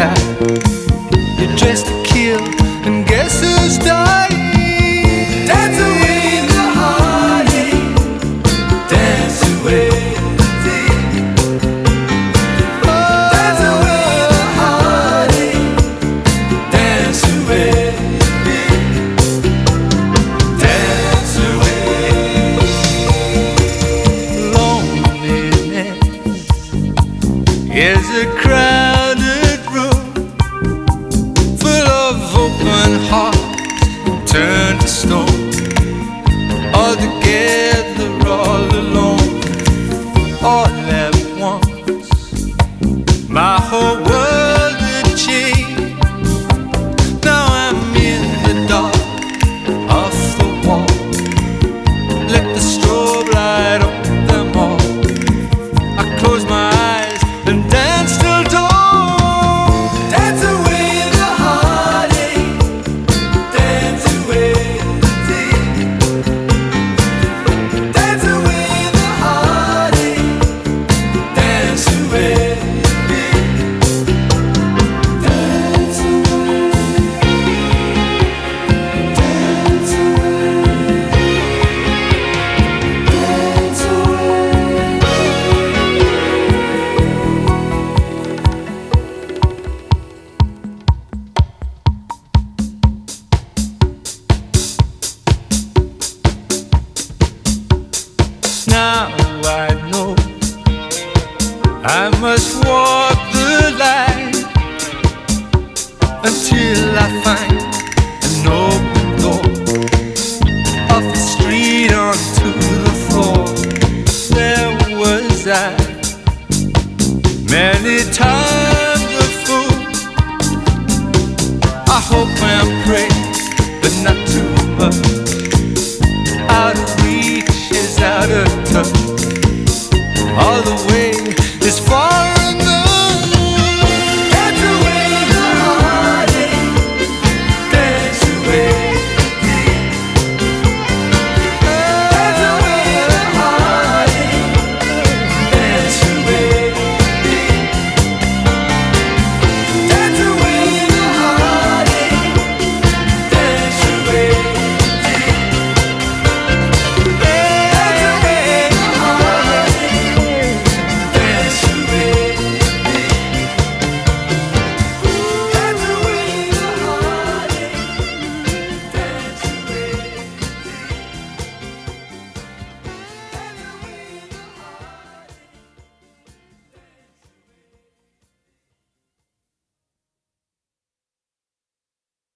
guy. You're dressed to kill, and guess who's dying? Dance away the heartache. Dance away. Dance away the turned to stone. now I know I must walk the line until I find an open door off the street onto the floor. There was I many times.